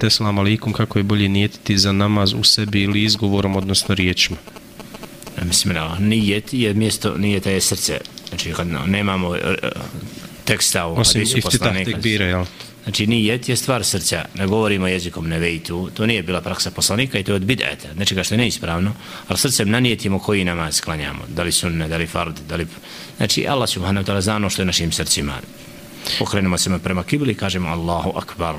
te alaikum, kako je bolje nijetiti za namaz u sebi ili izgovorom, odnosno riječima? Mislim, da, nijet je mjesto, nijeta je srce. Znači, kad nemamo e, e, teksta u Osim hadisu poslanika. Bira, jel? Znači, nijet je stvar srca. Ne govorimo jezikom nevejtu. To nije bila praksa poslanika i to je od bid'eta. Znači, što je neispravno, ali srcem nanijetimo koji namaz klanjamo, Da li sunne, da li fard, da li... Znači, Allah subhanahu wa ta'ala zna ono što je našim srcima. Okrenemo se prema kibli i kažemo Allahu akbar.